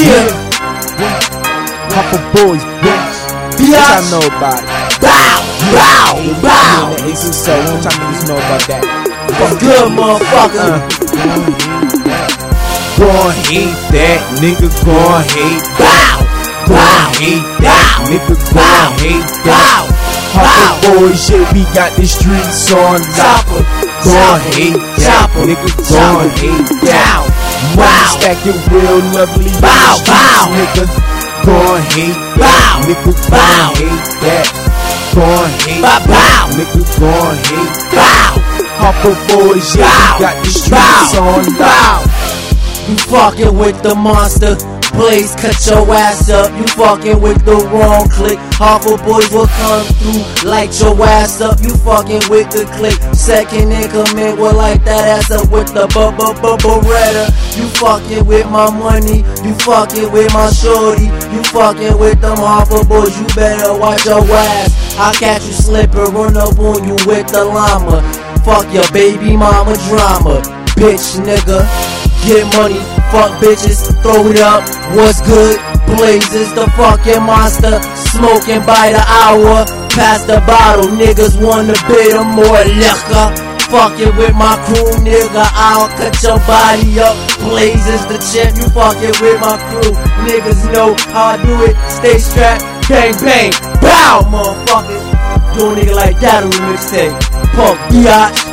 Yeah. Couple boys, bitch. What y'all know about it? Bow, bow, bow. Yeah, it's so. What y'all niggas know about that? What's good, motherfucker? Gon' hate that, nigga gon' hate Bow, Gon' bow, hate that, bow, nigga gon' hate bow, bow. Hopper boys, shit, we got the streets on lock. Gon' hate that, nigga gon' hate that. Money Bow. stacking real lovely Bow, bow. nigga. Gon' hate Bow, that, bow. gon' hate that. Gon' hate Bow, bow. that, nigga gon' hate that. Bow, Hopper boys, yeah, Bow. got the streets bow, on bow. You fucking with the monster. Blaze, cut your ass up. You fucking with the wrong click. Of boys will come through, light your ass up. You fucking with the click. Second in command will light that ass up with the bu bu bu beretta. You fucking with my money. You fucking with my shorty. You fucking with them of boys. You better watch your ass. I'll catch you slipping, run up on you with the llama. Fuck your baby mama drama, bitch nigga. Get money, fuck bitches, throw it up. What's good? Blazes the fucking monster, smoking by the hour. Pass the bottle, niggas wanna bit of more liquor. Fucking with my crew, nigga, I'll cut your body up. Blazes the champ, you fucking with my crew. Niggas know how I do it. Stay strapped, bang bang, bow, motherfucker. Do a nigga like that on the mixtape. Punk biatch.